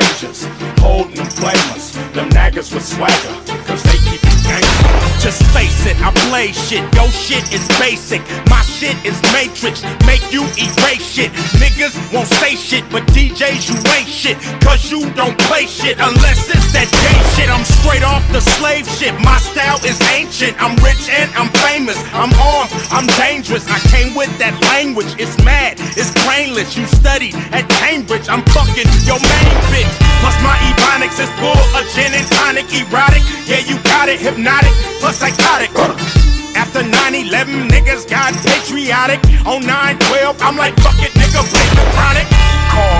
strangers, Your shit is basic. My shit is matrix. Make you erase shit. Niggas won't say shit, but DJs, you ain't shit. Cause you don't play shit unless it's that gay shit. I'm straight off the slave shit. My style is ancient. I'm rich and I'm famous. I'm armed, I'm dangerous. I came with that language. It's mad, it's brainless. You studied at Cambridge. I'm fucking your main bitch. Plus my ebonics is full of gin and tonic, erotic. Yeah, you got it, hypnotic. Plus psychotic. After 9-11, niggas got patriotic. On 9-12, I'm like, fuck it, nigga, play the chronic. Call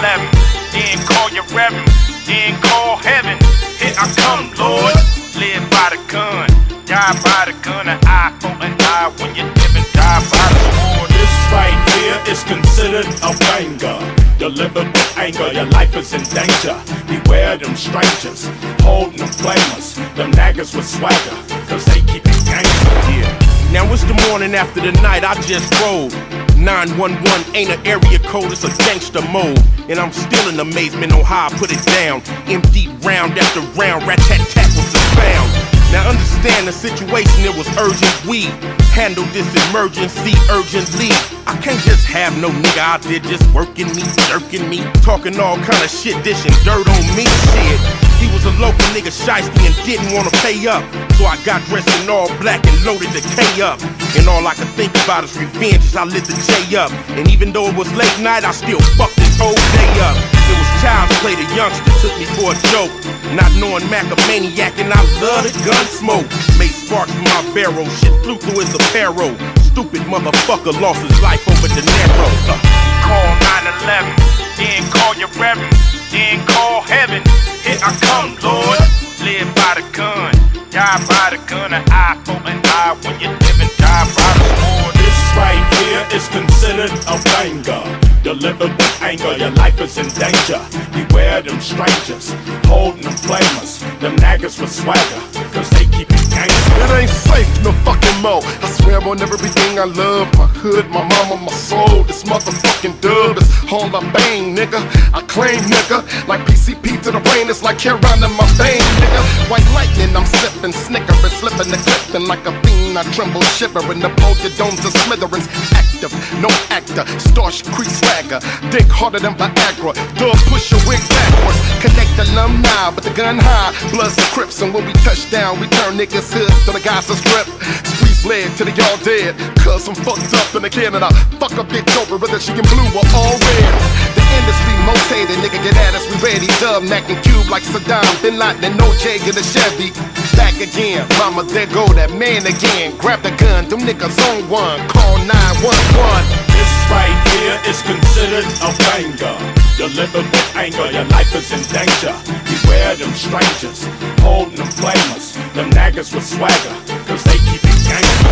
9-11, then call your reverend, then call heaven. Here I come, Lord. Live by the gun, die by the gun, an eye for an eye. When you live and die by the sword. This right here is considered a banger. Delivered with anger, your life is in danger. Beware them strangers, holding them flamers. Them naggers with swagger, cause they keep gangster. Yeah. Now it's the morning after the night I just rode. 911 ain't an area code, it's a gangster mode. And I'm still in amazement on how I put it down. Empty round after round, rat tat tat was the sound. Now understand the situation, it was urgent. We handle this emergency urgently. I can't just have no nigga out there just working me, jerking me, talking all kind of shit, dishing dirt on me. Shit. Was a local nigga shiesty and didn't wanna pay up. So I got dressed in all black and loaded the K up. And all I could think about is revenge as I lit the J up. And even though it was late night, I still fucked this whole day up. It was child's play, the youngster took me for a joke. Not knowing Mac a maniac and I love the gun smoke. Made sparks from my barrel, shit flew through his apparel. Stupid motherfucker lost his life over De Niro. Uh, call 911, then call your reverend, then call heaven. Here I come, Lord. Live by the gun, die by the gun, an eye for an eye. When you live and die by the sword. This right here is considered a banger. Delivered with anger, your life is in danger. Beware them strangers, holding them flamers. Them naggers with swagger, cause they keep gangster. It ain't safe no fucking more. I swear on everything I love. My hood, my mama, my soul. This motherfucking dub is all I bang, nigga. I claim, nigga. Like PCP to the brain, it's like in my vein, nigga. White lightning, I'm sipping, snickering, slipping the clipping like a fiend. I tremble, shivering. The your domes to smithereens. Active, no actor. Starch crease swagger. Dick harder than Viagra. Dog push your wig backwards. Connect alumni but the gun high. Bloods and crips, and when we touch down, we turn niggas hoods to the guys that strip. Squeeze lead till they all dead. Cause I'm fucked up in the Canada. Fuck a bitch over whether she in blue or all red. The industry most hated, nigga get at us, we ready. Dub, Mac and Cube like Saddam, Bin Laden, and OJ in a Chevy. Back again, mama, there go that man again. Grab the gun, them niggas on one. Call 911. This right here is considered a banger. Delivered with anger, your life is in danger. Beware them strangers, holding them flamers. Them naggers with swagger, cause they keep it gangster.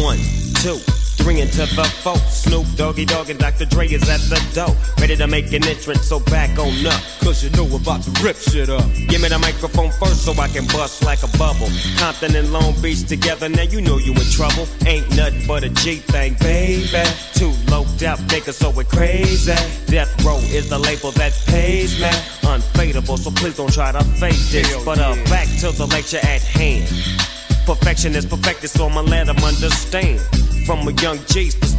One, two, three into the four. Doggy Dog and Dr. Dre is at the door. Ready to make an entrance, so back on up. Cause you know we're about to rip shit up. Give me the microphone first so I can bust like a bubble. Compton and Long Beach together, now you know you in trouble. Ain't nothing but a G thing, baby. Too low out niggas, so we're crazy. Death Row is the label that pays me. Unfadable, so please don't try to fake this. Hell But uh, yeah. back to the lecture at hand. Perfection is perfected, so I'ma let them understand. From a young G's perspective.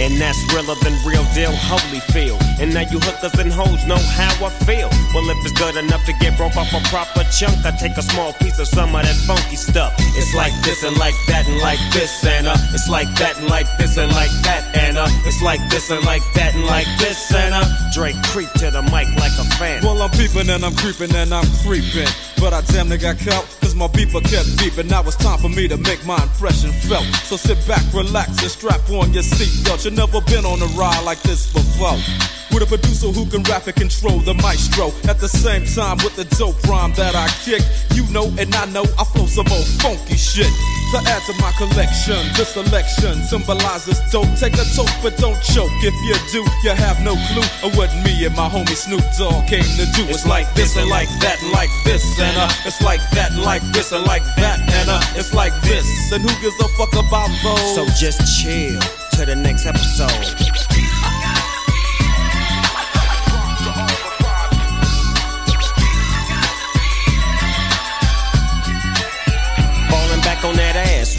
And that's realer than real deal, holy Holyfield. And now you hookers and hoes know how I feel. Well, if it's good enough to get broke off a proper chunk, I take a small piece of some of that funky stuff. It's like this and like that and like this and uh, it's like that and like this and like that and uh, it's like this and like that and like this and uh, Drake creep to the mic like a fan. Well, I'm peeping and I'm creeping and I'm creeping. But I damn near got caught, my beeper kept beeping. Now it's time for me to make my impression felt. So sit back, relax, and strap on your seatbelt. You've never been on a ride like this before. with a producer who can rap and control the maestro. At the same time, with the dope rhyme that I kick, you know and I know I flow some old funky shit. To add to my collection, this selection symbolizes don't Take a toke, but don't choke. If you do, you have no clue of what me and my homie Snoop Dogg came to do. It's like this and like that and like this and uh, it's like that and like this and like that and uh, it's like this. And who gives a fuck about those? So just chill to the next episode.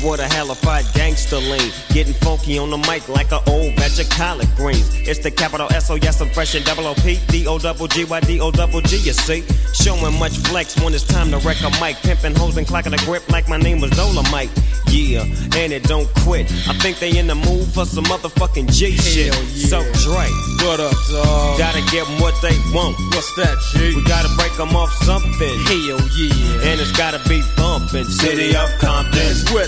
What a halified gangster lean. Getting funky on the mic like an old batch of collard greens. It's the capital S O yes, I'm fresh and double O P D O double G Y D O double G. You see, showing much flex when it's time to wreck a mic. Pimping hoes and clocking a grip like my name was Dolomite. Yeah, and it don't quit. I think they in the mood for some motherfucking G shit. Yeah. So Dre, what up, dog? Gotta give them what they want. What's that, G? We gotta break them off something. Hell yeah. And it's gotta be bumping. City of Compton. Where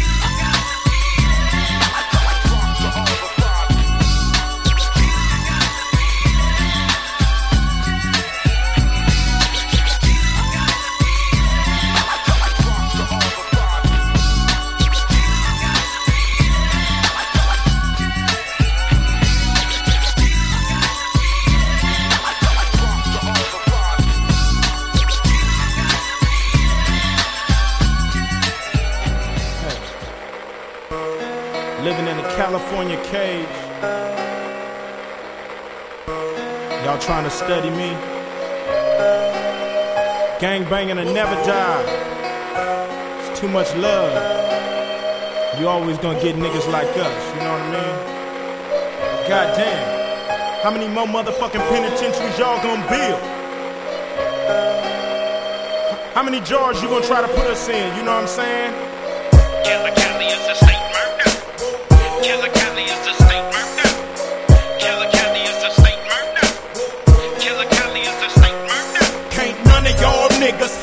Banging and never die. It's too much love. You always gonna get niggas like us, you know what I mean? Goddamn. How many more motherfucking penitentiaries y'all gonna build? How many jars you gonna try to put us in, you know what I'm saying? Killer Cali is a state murder. Killer Cali is a state murder. Killer Cali is a state murder. Killer Cali is a state murder. Can't none of y'all niggas fuck with none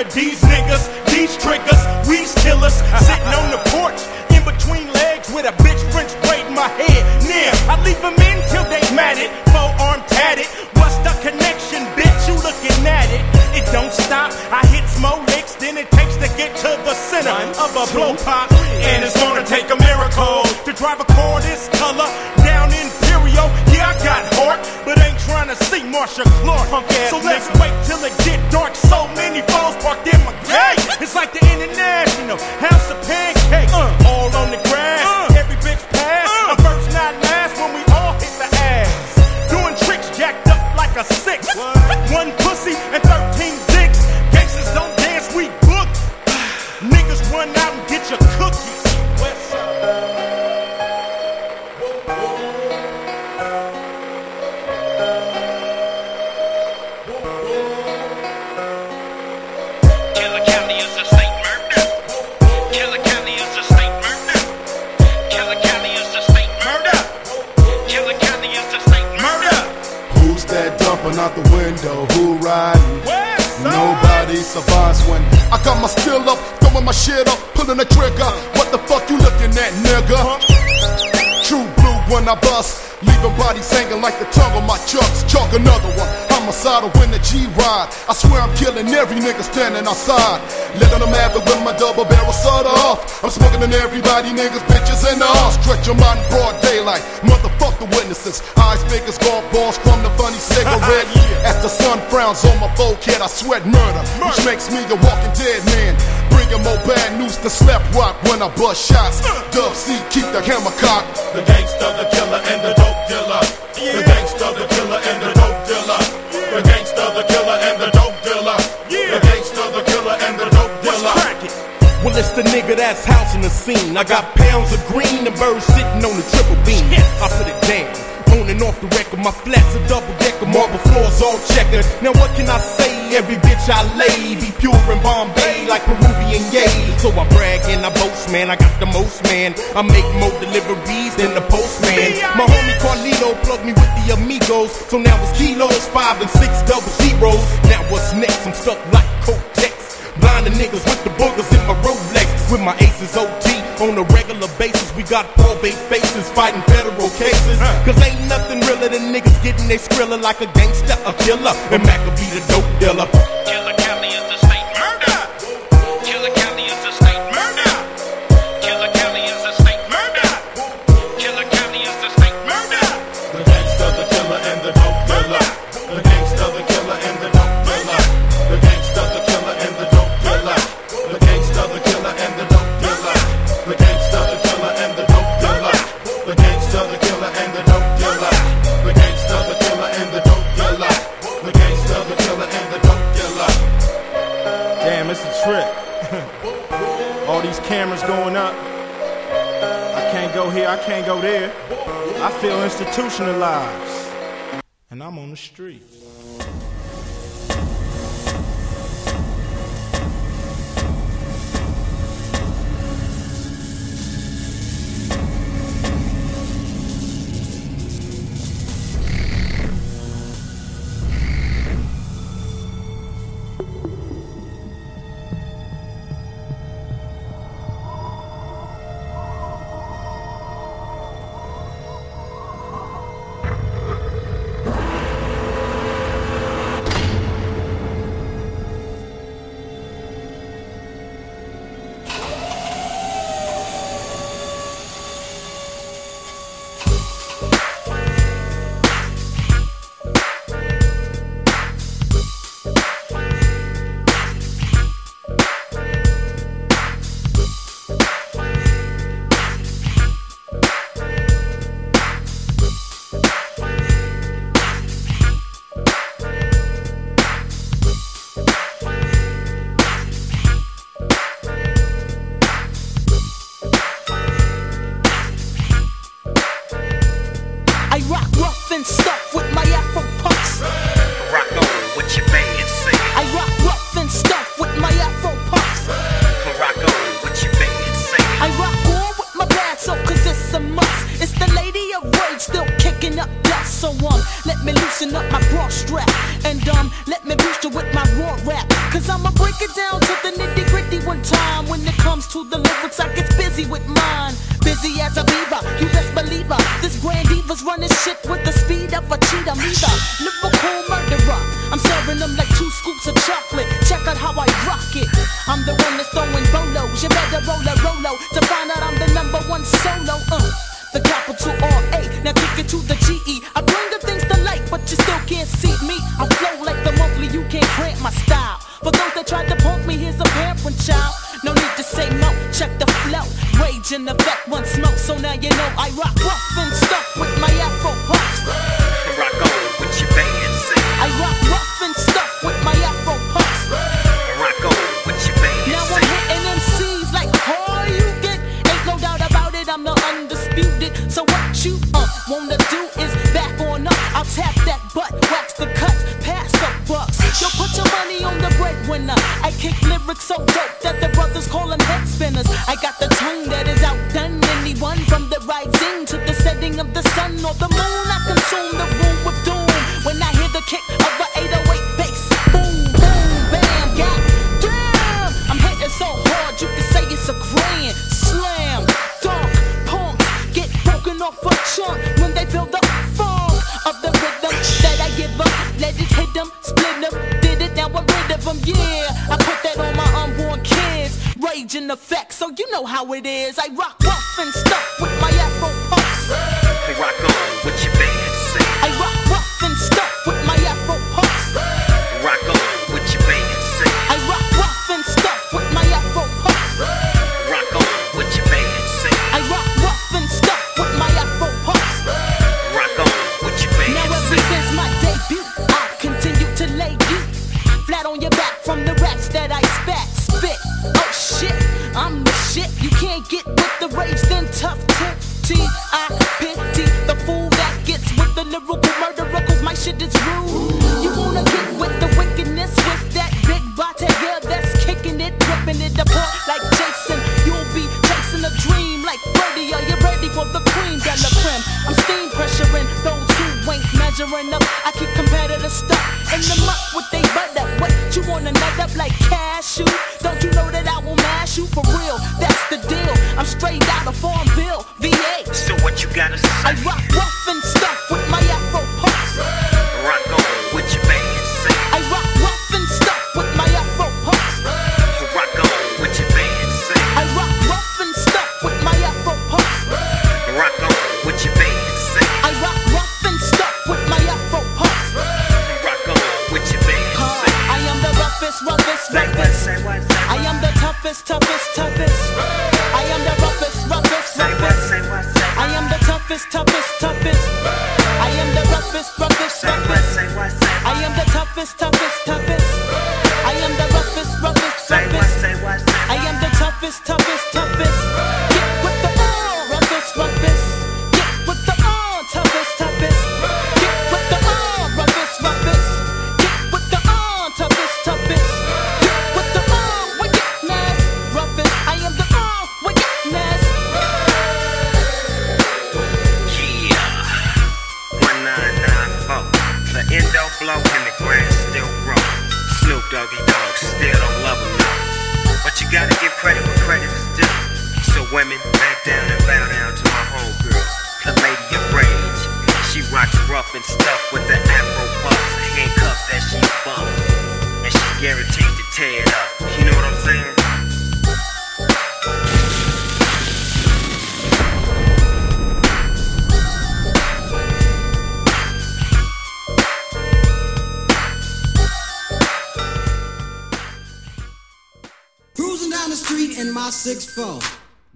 of these niggas. These triggers, we's killers. Sitting on the porch, in between legs with a bitch French braid in my head. Near, I leave them in till they matted. Four arm tatted. What's the connection, bitch? You looking at it? It don't stop. I hit more licks than it takes to get to the center of a blow pop. And it's gonna take a miracle to drive a car this color down in Imperial. Yeah, I got heart, but ain't trying to see Marsha Clark. So let's wait till it get dark. So many falls parked in my gate. It's like the international house of pancakes. All on the grass, every bitch pass. I'm first, not last when we all hit the ass. Doing tricks jacked up like a six. One pussy and 13 a state murder. Who's that dumping out the window? Who riding? Side. Nobody survives when I got my still up, throwing my shit up, pulling the trigger. What the fuck you looking at, nigga? True blue when I bust, leaving bodies hanging like the tongue on my chucks. Chalk another one. I'm homicidal when the G ride. I swear I'm killing every nigga standing outside. Letting them have it with my double barrel soda off. I'm smoking on everybody, niggas, bitches, and all. Stretch your mind in broad daylight. Motherfuck the witnesses. Eyes big as golf balls from the funny cigarette. yeah. As the sun frowns on my forehead, I sweat murder, which makes me a walking dead man. Bringing more bad news to slap rock when I bust shots. Dub C, keep the hammer cocked. The gangster, the killer, and the dope dealer. The gangster, the killer, and the It's the nigga that's housing the scene. I got pounds of green and birds sitting on the triple beam. I put it down. On and off the record, my flats are double decker, marble floors all checkered. Now what can I say? Every bitch I lay be pure in Bombay like Peruvian yay. So I brag and I boast, man. I got the most, man. I make more deliveries than the postman. My homie Carlito plugged me with the amigos, so now it's kilos, five and six double zeros. Now what's next? I'm stuck like Kotex. Blinding niggas with the boogers in my Rolex. With my aces OT on a regular basis. We got probate faces fighting federal cases. Cause ain't nothing realer than niggas getting they skrilla like a gangster, a killer. And Mac will be the dope dealer. All these cameras going up. I can't go here, I can't go there. I feel institutionalized. And I'm on the street. Tried to punk me, here's a parent child. No need to say no. Check the flow. Rage in effect, one smoke. So now you know I rock rough and stuff with my afro puffs. Rock on with your say. I rock rough and stuff with my afro puffs. Rock on what your man Now I'm hitting MCs like how you get. Ain't no doubt about it, I'm the undisputed. So what you uh, wanna do is back on up. I'll tap that butt, lyrics so dope that the brothers call them head spinners. I got the tongue that it is. I rock 564.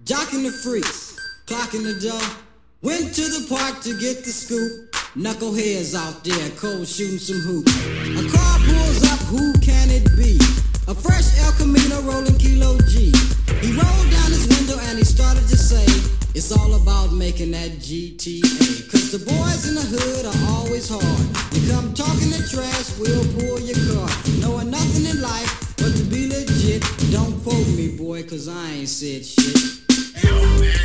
Jocking the freaks, clocking the dough. Went to the park to get the scoop. Knuckleheads out there, cold shooting some hoops. A car pulls up, who can it be? A fresh El Camino rolling Kilo G. He rolled down his window and he started to say, It's all about making that GTA. Cause the boys in the hood are always hard. You come talking the trash, we'll pull your car. Knowing nothing in life but to be shit. Don't quote me, boy, cause I ain't said shit.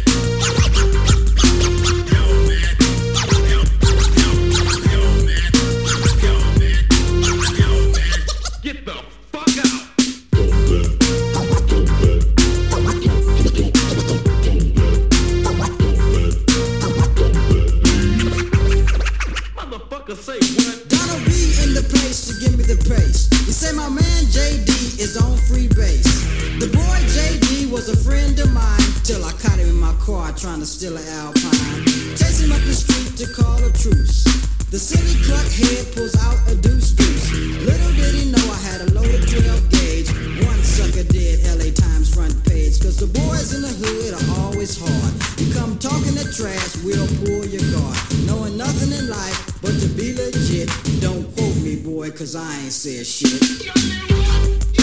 in the hood are always hard. You come talking the trash, we'll pull your guard. Knowing nothing in life but to be legit. Don't quote me, boy, cause I ain't said shit.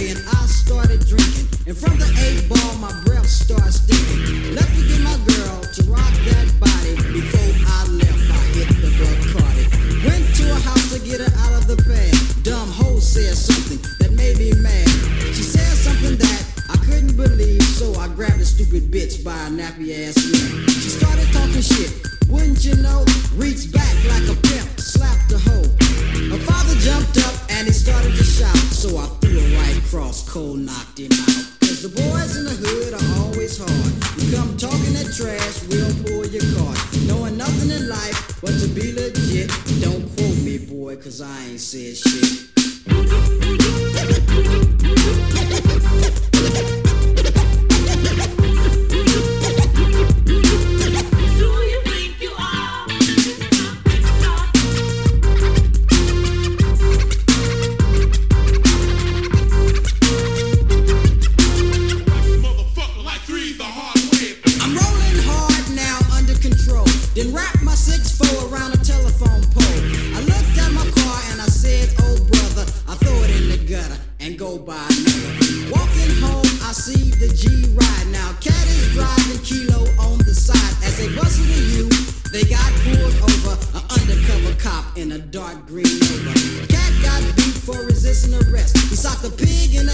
30 and I started drinking. And from the eight ball, my breath starts stinking. Left to get my girl to rock that body. Before I left, I hit the Bacardi. Went to a house to get her out of the bed. Dumb hoe said something that made me mad. She said something that I couldn't believe, so I grabbed the stupid bitch by a nappy ass neck. She started talking shit. Wouldn't you know? Reached back like a pimp, slapped the hoe. Her father jumped up and he started to shout, so I cross, cold knocked him out. Cause the boys in the hood are always hard. You come talking that trash, we'll pull your card. Knowing nothing in life but to be legit. Don't quote me, boy, cause I ain't said shit.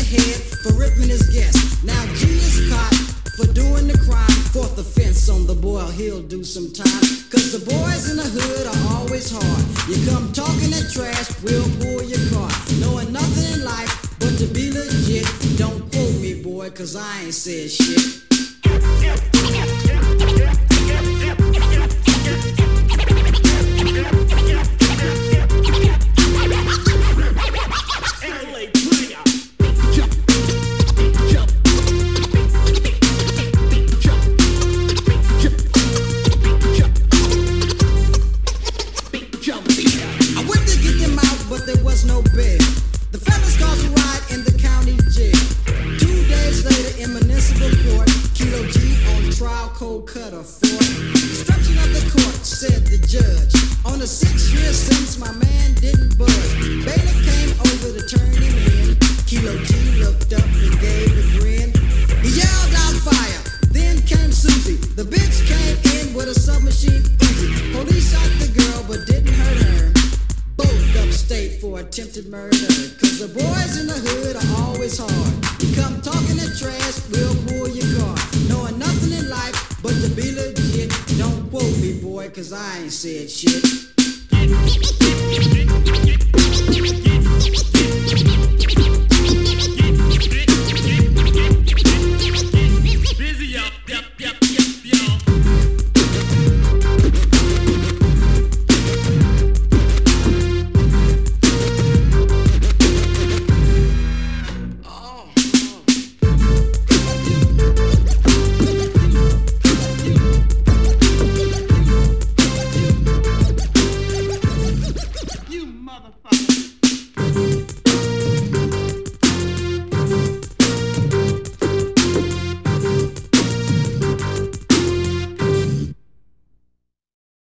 Head for ripping his guest. Now G is caught for doing the crime. Fourth offense on the boy, he'll do some time. Cause the boys in the hood are always hard. You come talking that trash, we'll pull your car. Knowing nothing in life but to be legit. Don't quote me, boy, cause I ain't said shit. But there was no bail. The fellas caused a riot in the county jail. Two days later in municipal court, Kilo G on trial, cold cutter for destruction of the court, said the judge. On a six-year sentence, my man didn't budge. Bailiff came over to turn him in. Kilo G said shit.